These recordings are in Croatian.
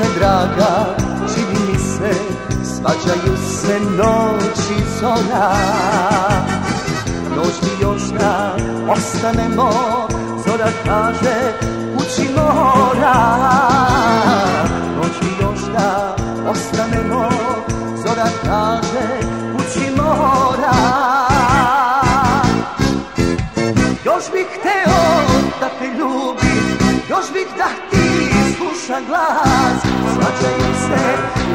Duše draga, čini mi se, svađaju se noći zora Noć mi još da ostanemo, zora kaže kući mora. Noć mi da ostanemo, zora kaže kući mora. Još bih hteo da te ljubim, još bih da ti sluša glas Svađaju se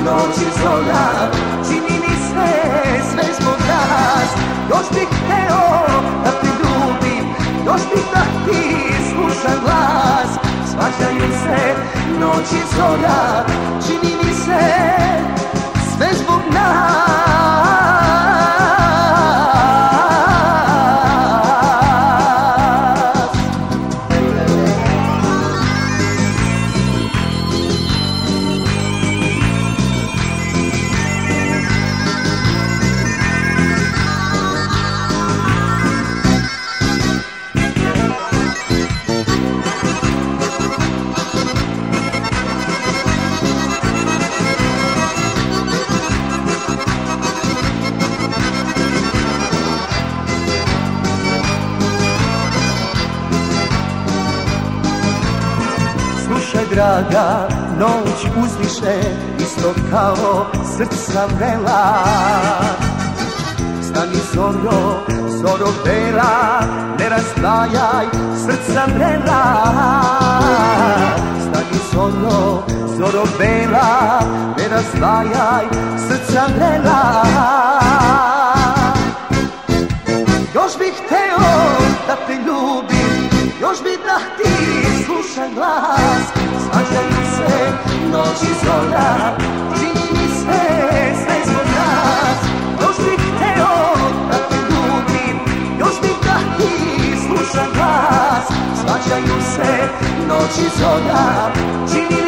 noći zora, čini mi se sve zbog nas. Još bih hteo da te ljubim, još bih da ti sluša glas. Svađaju se noći zora, čini draga, noć uzviše Isto kao srca vrela Stani zoro, zoro bela Ne razdvajaj srca vrela Stani zoro, zoro bela Ne razdvajaj srca vrela još bih da ti slušam glas Svađaju se noći zora, čini mi se sve zbog nas. Još bih hteo da te ljubim, još bih da ti slušam glas Svađaju se noći zora, čini